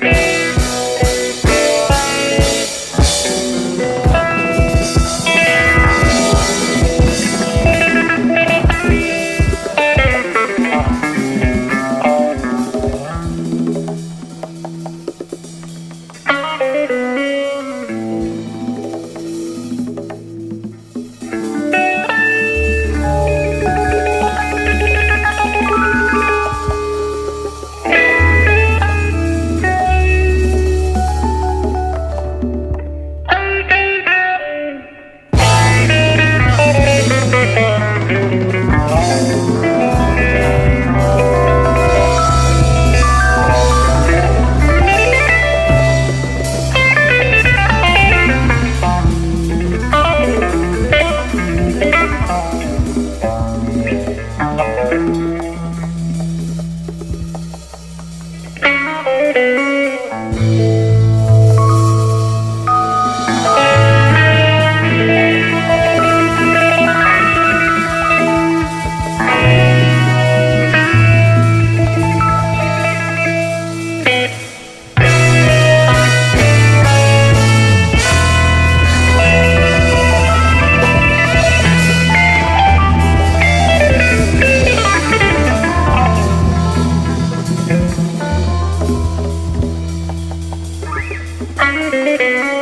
Música Música